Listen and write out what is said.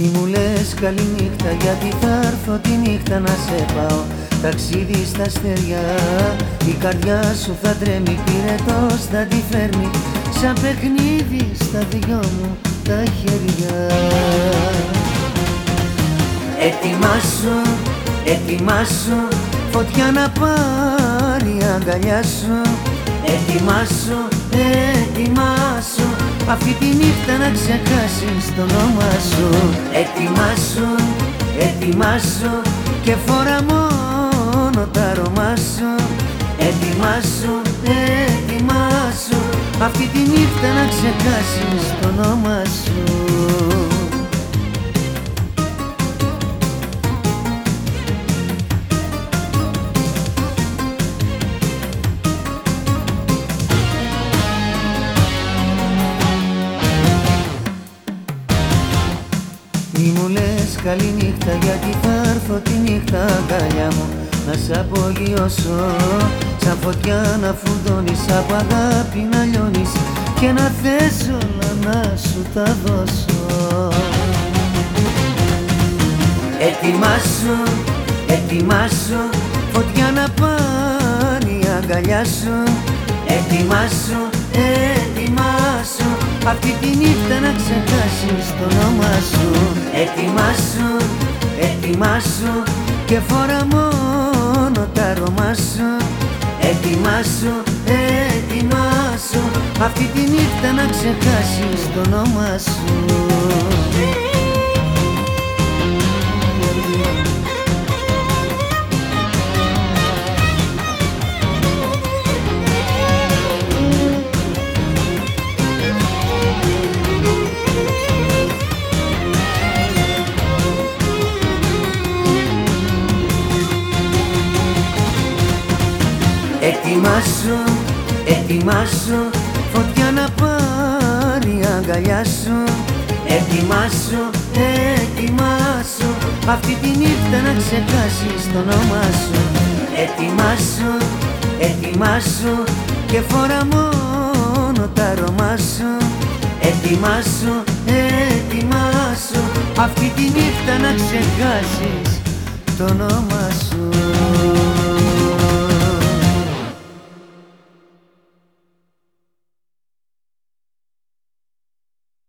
Μη μου λες καλή νύχτα γιατί θα έρθω τη νύχτα να σε πάω Ταξίδι στα αστέρια, η καρδιά σου θα τρέμει Πυρετός θα τη φέρνει σαν παιχνίδι στα δυο μου τα χέρια. Ετοιμάσου, ετοιμάσου, φωτιά να πάρει αγκαλιά σου. Ετοιμάσου, ετοιμάσου, αυτή τη νύχτα να ξεχάσεις το όνομα σου. Ετοιμάσου, ετοιμάσου και φορά μόνο τα αρώμα σου. Ετοιμάσου, ετοιμάσου, αυτή τη νύχτα να ξεχάσεις το όνομα σου Μη μου λες καλή νύχτα γιατί θα έρθω τη νύχτα αγκαλιά μου Να σ' απογειώσω. Σαν φωτιά να φουντώνεις Από αγάπη να λιώνεις και να θες όλα να σου τα δώσω. Ετοιμάσου, ετοιμάσου φωτιά να πάρει η αγκαλιά σου. Ετοιμάσου, ετοιμάσου αυτή τη νύχτα να ξεχάσεις το όνομα σου. Ετοιμάσου, ετοιμάσου και φορά μόνο τα αρώμα σου. Ετοιμάσου, ετοιμάσου. Αυτή τη νύχτα να ξεχάσεις το όνομα σου Ετοιμάσου, ετοιμάσου, φωτιά να πάρει η αγκαλιά σου. Ετοιμάσου, ετοιμάσου, αυτή τη νύχτα να ξεχάσεις το όνομα σου. Ετοιμάσου, ετοιμάσου και φορά μόνο τα αρώμα σου. Ετοιμάσου, ετοιμάσου, αυτή τη νύχτα να ξεχάσεις το όνομα σου